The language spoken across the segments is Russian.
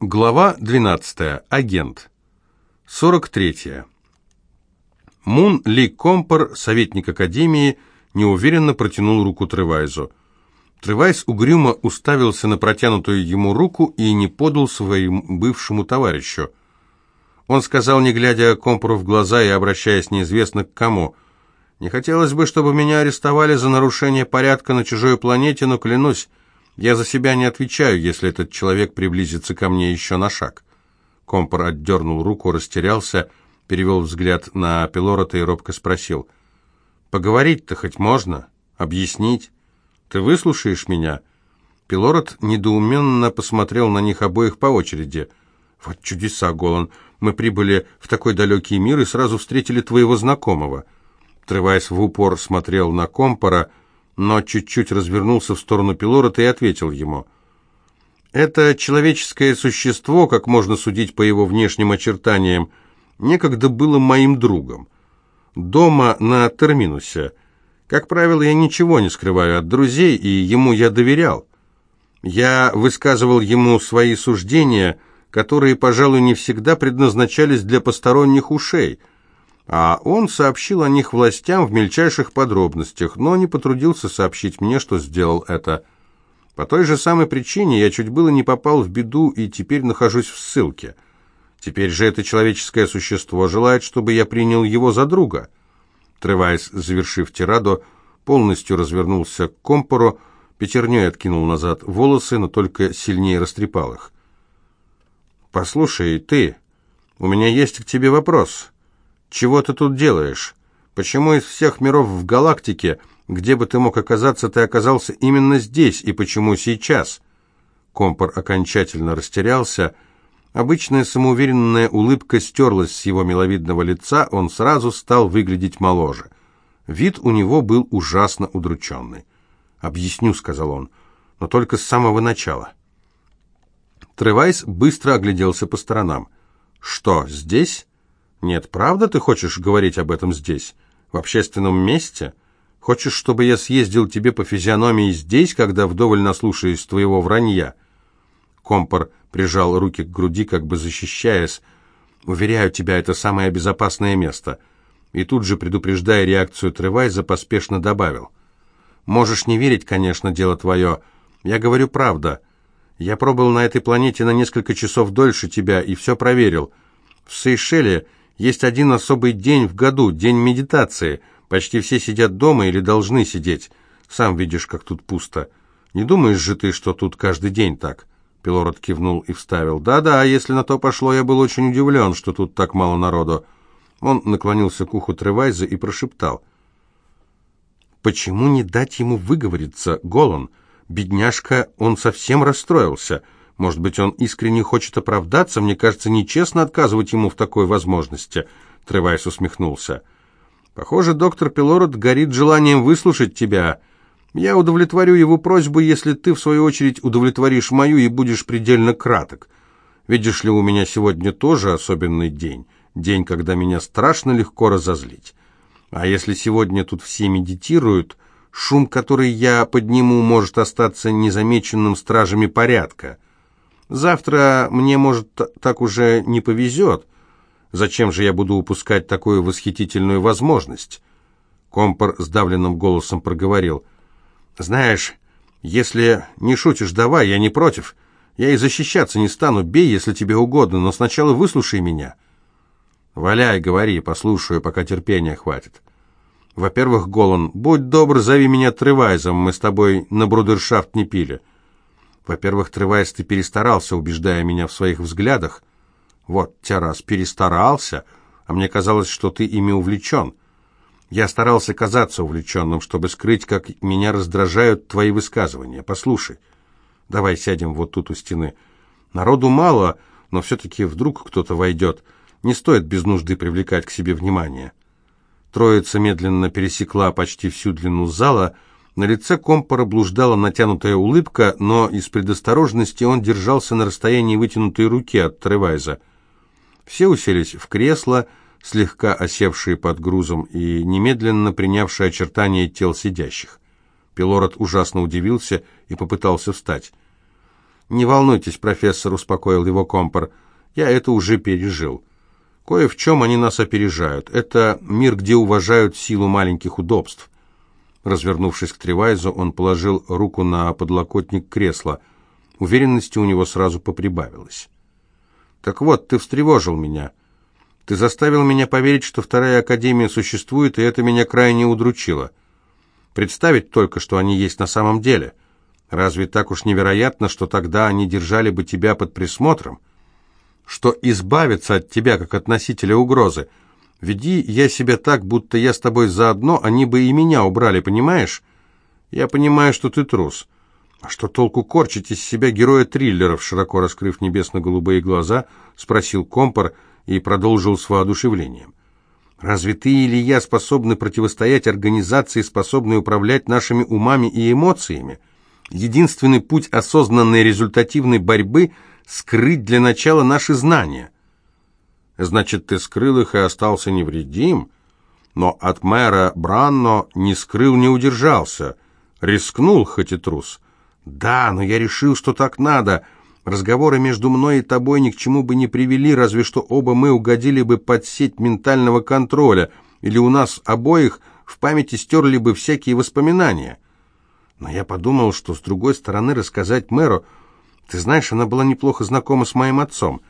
Глава 12. Агент. 43. Мун Ли Компор, советник Академии, неуверенно протянул руку Тревайзу. Тревайз угрюмо уставился на протянутую ему руку и не подал своему бывшему товарищу. Он сказал, не глядя Компору в глаза и обращаясь неизвестно к кому, «Не хотелось бы, чтобы меня арестовали за нарушение порядка на чужой планете, но клянусь, я за себя не отвечаю, если этот человек приблизится ко мне еще на шаг. Компор отдернул руку, растерялся, перевел взгляд на Пилорота и робко спросил. «Поговорить-то хоть можно? Объяснить? Ты выслушаешь меня?» Пилорот недоуменно посмотрел на них обоих по очереди. «Вот чудеса, Голан! Мы прибыли в такой далекий мир и сразу встретили твоего знакомого». Тревайс в упор смотрел на Компора, но чуть-чуть развернулся в сторону Пилорота и ответил ему. «Это человеческое существо, как можно судить по его внешним очертаниям, некогда было моим другом. Дома на Терминусе. Как правило, я ничего не скрываю от друзей, и ему я доверял. Я высказывал ему свои суждения, которые, пожалуй, не всегда предназначались для посторонних ушей» а он сообщил о них властям в мельчайших подробностях, но не потрудился сообщить мне, что сделал это. По той же самой причине я чуть было не попал в беду и теперь нахожусь в ссылке. Теперь же это человеческое существо желает, чтобы я принял его за друга. Тревайс, завершив тираду, полностью развернулся к компору, пятерней откинул назад волосы, но только сильнее растрепал их. «Послушай, ты, у меня есть к тебе вопрос». «Чего ты тут делаешь? Почему из всех миров в галактике, где бы ты мог оказаться, ты оказался именно здесь, и почему сейчас?» Компор окончательно растерялся. Обычная самоуверенная улыбка стерлась с его миловидного лица, он сразу стал выглядеть моложе. Вид у него был ужасно удрученный. «Объясню», — сказал он, — «но только с самого начала». Тревайс быстро огляделся по сторонам. «Что, здесь?» «Нет, правда ты хочешь говорить об этом здесь? В общественном месте? Хочешь, чтобы я съездил тебе по физиономии здесь, когда вдоволь наслушаюсь твоего вранья?» Компор прижал руки к груди, как бы защищаясь. «Уверяю тебя, это самое безопасное место». И тут же, предупреждая реакцию Тревайза, поспешно добавил. «Можешь не верить, конечно, дело твое. Я говорю правда. Я пробыл на этой планете на несколько часов дольше тебя и все проверил. В Сейшеле есть один особый день в году, день медитации. Почти все сидят дома или должны сидеть. Сам видишь, как тут пусто. Не думаешь же ты, что тут каждый день так?» Пилород кивнул и вставил. «Да-да, если на то пошло, я был очень удивлен, что тут так мало народу». Он наклонился к уху Тревайза и прошептал. «Почему не дать ему выговориться, Голан? Бедняжка, он совсем расстроился». Может быть, он искренне хочет оправдаться? Мне кажется, нечестно отказывать ему в такой возможности. Тревайс усмехнулся. Похоже, доктор Пилород горит желанием выслушать тебя. Я удовлетворю его просьбу, если ты, в свою очередь, удовлетворишь мою и будешь предельно краток. Видишь ли, у меня сегодня тоже особенный день. День, когда меня страшно легко разозлить. А если сегодня тут все медитируют, шум, который я подниму, может остаться незамеченным стражами порядка. Завтра мне, может, так уже не повезет. Зачем же я буду упускать такую восхитительную возможность?» Компор сдавленным голосом проговорил. «Знаешь, если не шутишь, давай, я не против. Я и защищаться не стану, бей, если тебе угодно, но сначала выслушай меня». «Валяй, говори, послушаю, пока терпения хватит». «Во-первых, Голан, будь добр, зови меня Тревайзом, мы с тобой на брудершафт не пили». Во-первых, Тревайс, ты перестарался, убеждая меня в своих взглядах. Вот, тебя раз, перестарался, а мне казалось, что ты ими увлечен. Я старался казаться увлеченным, чтобы скрыть, как меня раздражают твои высказывания. Послушай, давай сядем вот тут у стены. Народу мало, но все-таки вдруг кто-то войдет. Не стоит без нужды привлекать к себе внимание. Троица медленно пересекла почти всю длину зала, на лице компора блуждала натянутая улыбка, но из предосторожности он держался на расстоянии вытянутой руки от Тревайза. Все уселись в кресло, слегка осевшие под грузом и немедленно принявшие очертания тел сидящих. Пилород ужасно удивился и попытался встать. «Не волнуйтесь, профессор», — успокоил его компор. «Я это уже пережил. Кое в чем они нас опережают. Это мир, где уважают силу маленьких удобств». Развернувшись к Тревайзу, он положил руку на подлокотник кресла. Уверенности у него сразу поприбавилось. «Так вот, ты встревожил меня. Ты заставил меня поверить, что вторая академия существует, и это меня крайне удручило. Представить только, что они есть на самом деле. Разве так уж невероятно, что тогда они держали бы тебя под присмотром? Что избавиться от тебя, как от носителя угрозы? Веди я себя так, будто я с тобой заодно, они бы и меня убрали, понимаешь? Я понимаю, что ты трус». «А что толку корчить из себя героя триллеров?» Широко раскрыв небесно-голубые глаза, спросил Компор и продолжил с воодушевлением. «Разве ты или я способны противостоять организации, способной управлять нашими умами и эмоциями? Единственный путь осознанной результативной борьбы — скрыть для начала наши знания». «Значит, ты скрыл их и остался невредим?» Но от мэра Бранно не скрыл, не удержался. Рискнул, хоть и трус. «Да, но я решил, что так надо. Разговоры между мной и тобой ни к чему бы не привели, разве что оба мы угодили бы под сеть ментального контроля, или у нас обоих в памяти стерли бы всякие воспоминания. Но я подумал, что с другой стороны рассказать мэру... Ты знаешь, она была неплохо знакома с моим отцом.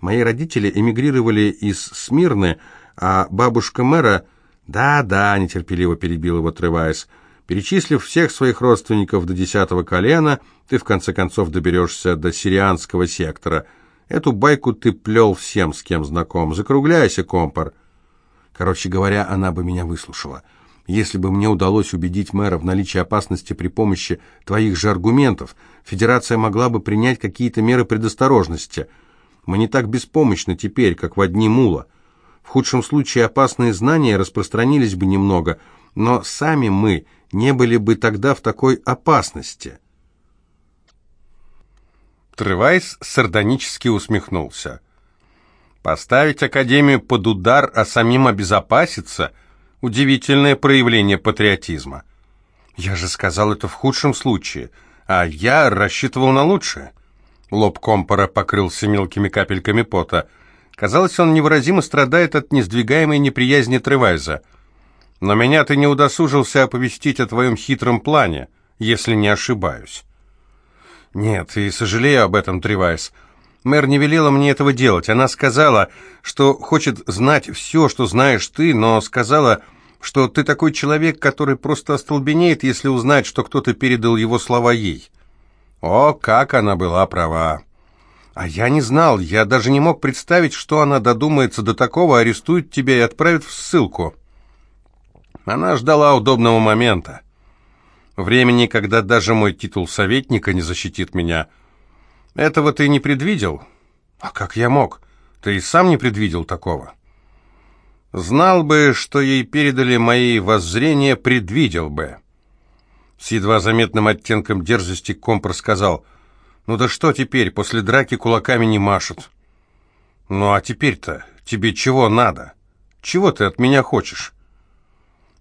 Мои родители эмигрировали из Смирны, а бабушка мэра... «Да-да», — нетерпеливо перебил его Тревайс, — Перечислив всех своих родственников до десятого колена, ты в конце концов доберешься до сирианского сектора. Эту байку ты плел всем, с кем знаком. Закругляйся, компар. Короче говоря, она бы меня выслушала. Если бы мне удалось убедить мэра в наличии опасности при помощи твоих же аргументов, Федерация могла бы принять какие-то меры предосторожности. Мы не так беспомощны теперь, как в одни мула. В худшем случае опасные знания распространились бы немного, но сами мы не были бы тогда в такой опасности. Тревайс сардонически усмехнулся. Поставить Академию под удар, а самим обезопаситься – удивительное проявление патриотизма. Я же сказал это в худшем случае, а я рассчитывал на лучшее. Лоб компора покрылся мелкими капельками пота. Казалось, он невыразимо страдает от несдвигаемой неприязни Тревайза – но меня ты не удосужился оповестить о твоем хитром плане, если не ошибаюсь. Нет, и сожалею об этом, Тревайс. Мэр не велела мне этого делать. Она сказала, что хочет знать все, что знаешь ты, но сказала, что ты такой человек, который просто остолбенеет, если узнает, что кто-то передал его слова ей. О, как она была права! А я не знал, я даже не мог представить, что она додумается до такого, арестует тебя и отправит в ссылку. Она ждала удобного момента. Времени, когда даже мой титул советника не защитит меня. Этого ты не предвидел? А как я мог? Ты и сам не предвидел такого. Знал бы, что ей передали мои воззрения, предвидел бы. С едва заметным оттенком дерзости Компр сказал, «Ну да что теперь, после драки кулаками не машут». «Ну а теперь-то тебе чего надо? Чего ты от меня хочешь?»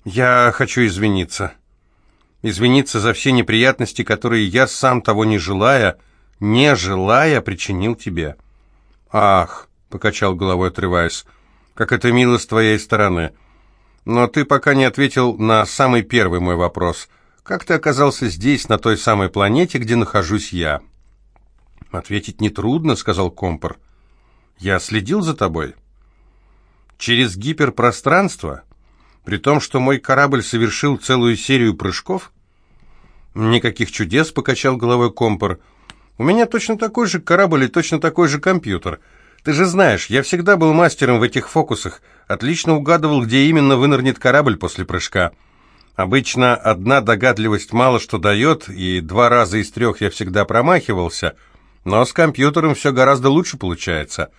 Я хочу извиниться. Извиниться за все неприятности, которые я, сам того не желая, не желая, причинил тебе. Ах, покачал головой, отрываясь, как это мило с твоей стороны. Но ты пока не ответил на самый первый мой вопрос. Как ты оказался здесь, на той самой планете, где нахожусь я? Ответить нетрудно, сказал Компор. Я следил за тобой. Через гиперпространство? При том, что мой корабль совершил целую серию прыжков? Никаких чудес, покачал головой компор. У меня точно такой же корабль и точно такой же компьютер. Ты же знаешь, я всегда был мастером в этих фокусах, отлично угадывал, где именно вынырнет корабль после прыжка. Обычно одна догадливость мало что дает, и два раза из трех я всегда промахивался, но с компьютером все гораздо лучше получается.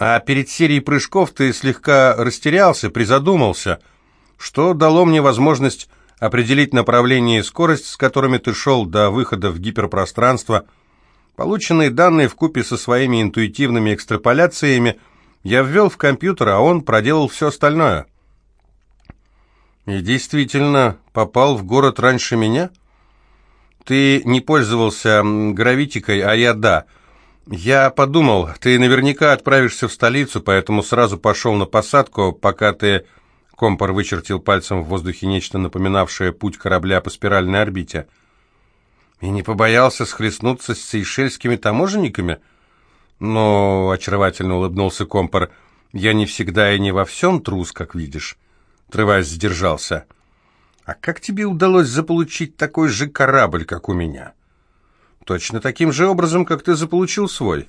А перед серией прыжков ты слегка растерялся, призадумался, что дало мне возможность определить направление и скорость, с которыми ты шел до выхода в гиперпространство. Полученные данные в купе со своими интуитивными экстраполяциями я ввел в компьютер, а он проделал все остальное. И действительно, попал в город раньше меня? Ты не пользовался гравитикой, а я да. Я подумал, ты наверняка отправишься в столицу, поэтому сразу пошел на посадку, пока ты...» Компор вычертил пальцем в воздухе нечто напоминавшее путь корабля по спиральной орбите. «И не побоялся схлестнуться с сейшельскими таможенниками?» «Ну, — очаровательно улыбнулся Компор, — я не всегда и не во всем трус, как видишь». Тревайс сдержался. «А как тебе удалось заполучить такой же корабль, как у меня?» «Точно таким же образом, как ты заполучил свой.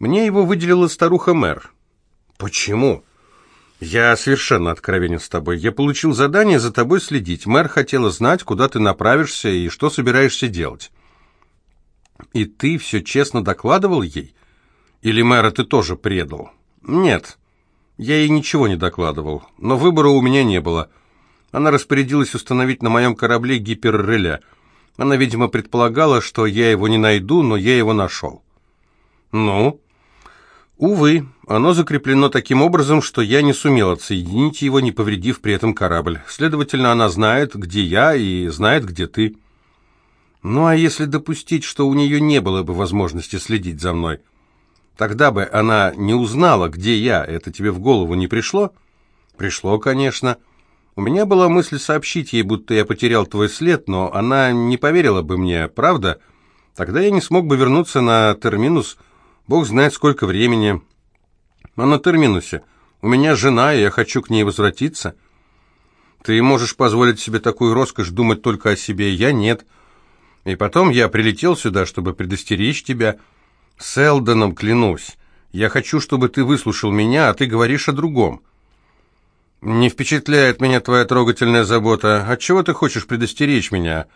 Мне его выделила старуха-мэр». «Почему?» «Я совершенно откровенен с тобой. Я получил задание за тобой следить. Мэр хотела знать, куда ты направишься и что собираешься делать». «И ты все честно докладывал ей? Или мэра ты тоже предал?» «Нет, я ей ничего не докладывал, но выбора у меня не было. Она распорядилась установить на моем корабле гиперреля. Она, видимо, предполагала, что я его не найду, но я его нашел». «Ну?» Увы, оно закреплено таким образом, что я не сумел отсоединить его, не повредив при этом корабль. Следовательно, она знает, где я, и знает, где ты. Ну а если допустить, что у нее не было бы возможности следить за мной? Тогда бы она не узнала, где я. Это тебе в голову не пришло? Пришло, конечно. У меня была мысль сообщить ей, будто я потерял твой след, но она не поверила бы мне, правда? Тогда я не смог бы вернуться на терминус, Бог знает, сколько времени. А на терминусе у меня жена, и я хочу к ней возвратиться. Ты можешь позволить себе такую роскошь думать только о себе, я нет. И потом я прилетел сюда, чтобы предостеречь тебя. С клянусь. Я хочу, чтобы ты выслушал меня, а ты говоришь о другом. Не впечатляет меня твоя трогательная забота. От чего ты хочешь предостеречь меня?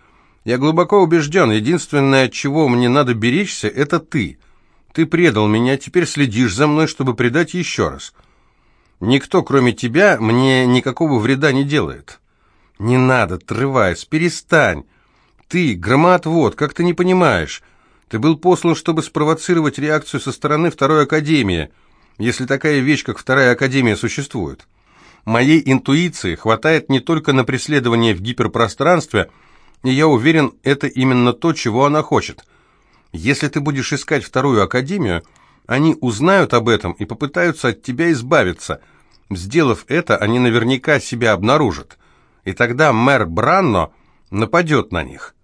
Я глубоко убежден, единственное, от чего мне надо беречься, это ты». Ты предал меня, теперь следишь за мной, чтобы предать еще раз. Никто, кроме тебя, мне никакого вреда не делает. Не надо, Трывайс, перестань. Ты, громоотвод, как ты не понимаешь? Ты был послан, чтобы спровоцировать реакцию со стороны Второй Академии, если такая вещь, как Вторая Академия, существует. Моей интуиции хватает не только на преследование в гиперпространстве, и я уверен, это именно то, чего она хочет. Если ты будешь искать вторую академию, они узнают об этом и попытаются от тебя избавиться. Сделав это, они наверняка себя обнаружат. И тогда мэр Бранно нападет на них.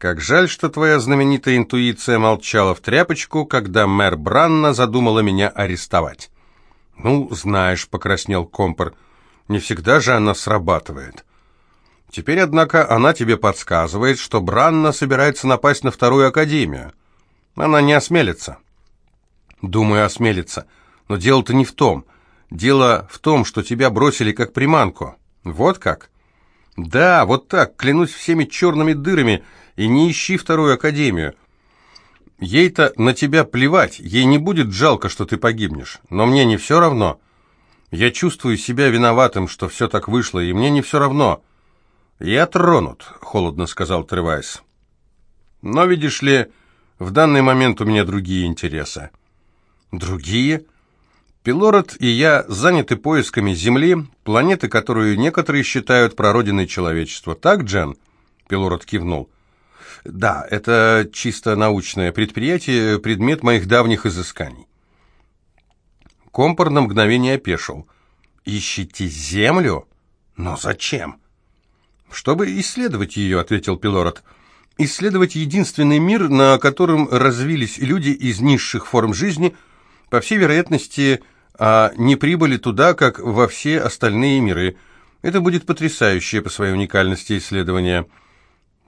Как жаль, что твоя знаменитая интуиция молчала в тряпочку, когда мэр Бранно задумала меня арестовать. «Ну, знаешь», — покраснел Компор, — «не всегда же она срабатывает». Теперь, однако, она тебе подсказывает, что Бранна собирается напасть на вторую академию. Она не осмелится. Думаю, осмелится. Но дело-то не в том. Дело в том, что тебя бросили как приманку. Вот как? Да, вот так, клянусь всеми черными дырами, и не ищи вторую академию. Ей-то на тебя плевать, ей не будет жалко, что ты погибнешь. Но мне не все равно. Я чувствую себя виноватым, что все так вышло, и мне не все равно. «Я тронут», — холодно сказал Тревайс. «Но, видишь ли, в данный момент у меня другие интересы». «Другие?» Пилород и я заняты поисками Земли, планеты, которую некоторые считают прародиной человечества. Так, Джен?» Пилород кивнул. «Да, это чисто научное предприятие, предмет моих давних изысканий». Компор на мгновение опешил. «Ищите Землю? Но зачем?» «Чтобы исследовать ее», — ответил Пилород. «Исследовать единственный мир, на котором развились люди из низших форм жизни, по всей вероятности, а не прибыли туда, как во все остальные миры. Это будет потрясающее по своей уникальности исследование».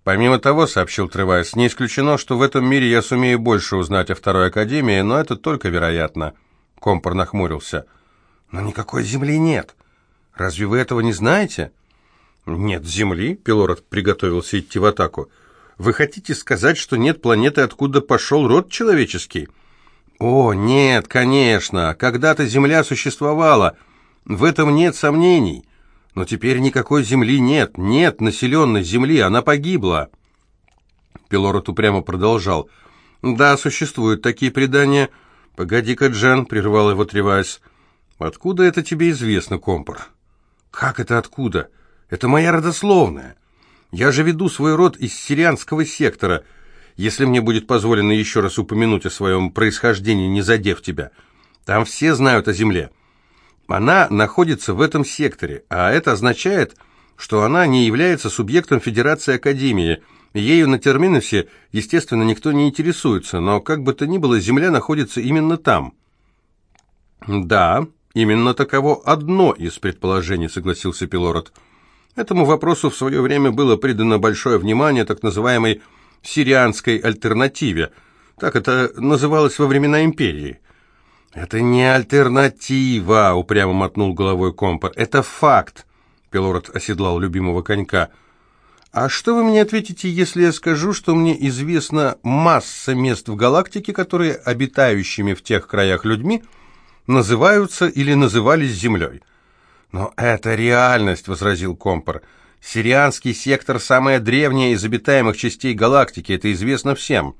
«Помимо того», — сообщил Тревайс, — «не исключено, что в этом мире я сумею больше узнать о Второй Академии, но это только вероятно». Компор нахмурился. «Но никакой Земли нет. Разве вы этого не знаете?» «Нет Земли?» — Пилород приготовился идти в атаку. «Вы хотите сказать, что нет планеты, откуда пошел род человеческий?» «О, нет, конечно, когда-то Земля существовала, в этом нет сомнений. Но теперь никакой Земли нет, нет населенной Земли, она погибла». Пилород упрямо продолжал. «Да, существуют такие предания». «Погоди-ка, Джен», — прервал его Тревайс. «Откуда это тебе известно, Компор?» «Как это откуда?» Это моя родословная. Я же веду свой род из сирианского сектора. Если мне будет позволено еще раз упомянуть о своем происхождении, не задев тебя. Там все знают о земле. Она находится в этом секторе, а это означает, что она не является субъектом Федерации Академии. Ею на терминусе, естественно, никто не интересуется, но как бы то ни было, Земля находится именно там. Да, именно таково одно из предположений, согласился Пилород. Этому вопросу в свое время было придано большое внимание так называемой «сирианской альтернативе». Так это называлось во времена империи. «Это не альтернатива», — упрямо мотнул головой Компор. «Это факт», — Пилород оседлал любимого конька. «А что вы мне ответите, если я скажу, что мне известна масса мест в галактике, которые обитающими в тех краях людьми называются или назывались Землей?» «Но это реальность», — возразил Компор. «Сирианский сектор — самая древняя из обитаемых частей галактики, это известно всем».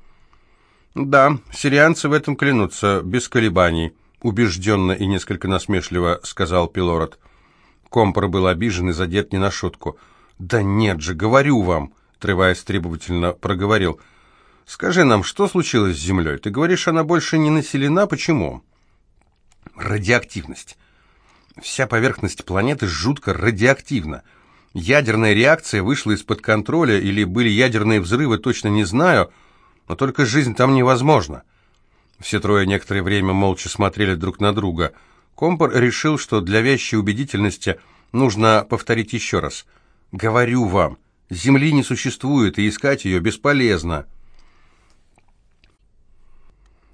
«Да, сирианцы в этом клянутся, без колебаний», — убежденно и несколько насмешливо сказал Пилород. Компор был обижен и задет не на шутку. «Да нет же, говорю вам», — отрываясь требовательно, проговорил. «Скажи нам, что случилось с Землей? Ты говоришь, она больше не населена, почему?» «Радиоактивность. Вся поверхность планеты жутко радиоактивна. Ядерная реакция вышла из-под контроля или были ядерные взрывы, точно не знаю, — но только жизнь там невозможна. Все трое некоторое время молча смотрели друг на друга. Компор решил, что для вящей убедительности нужно повторить еще раз. «Говорю вам, Земли не существует, и искать ее бесполезно».